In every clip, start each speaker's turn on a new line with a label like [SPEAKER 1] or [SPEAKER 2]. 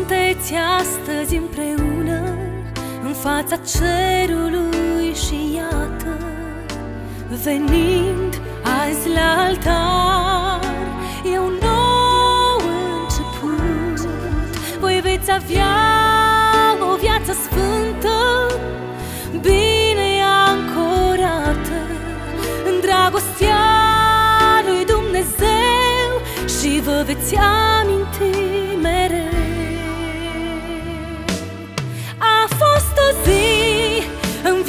[SPEAKER 1] Voi sunteți astăzi împreună În fața cerului și iată Venind azi la altar. E un nou început Voi veți avea o viață sfântă Bine ancorată În dragostea lui Dumnezeu Și vă veți aminti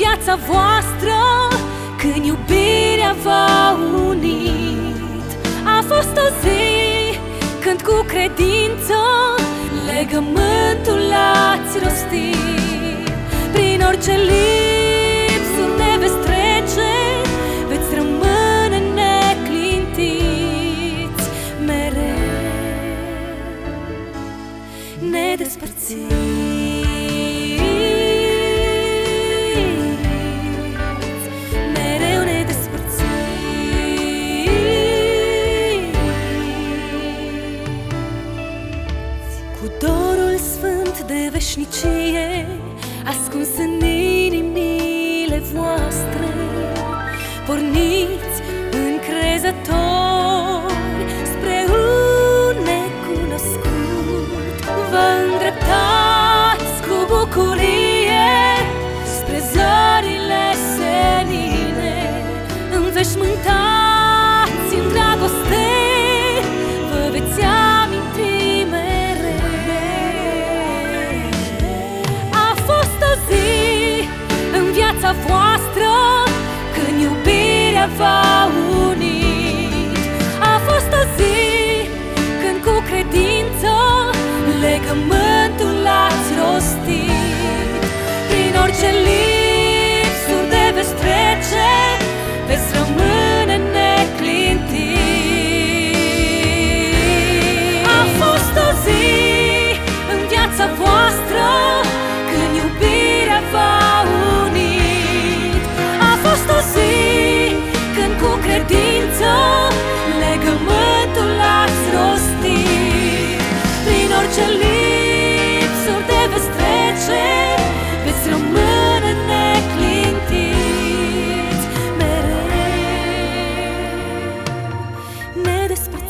[SPEAKER 1] viața voastră Când iubirea v-a unit. A fost o zi când cu credință Legământul ați rostit. Prin orice lipsuri ne veți trece Veți rămâne neclintiți. Mereu Nedespărțiți de veșnicie Ascuns în inimile voastre Porniți încrezători voastră Când iubirea v-a unit. A fost o zi când cu credință Legământul l-ați rostit. Prin orice lipsuri this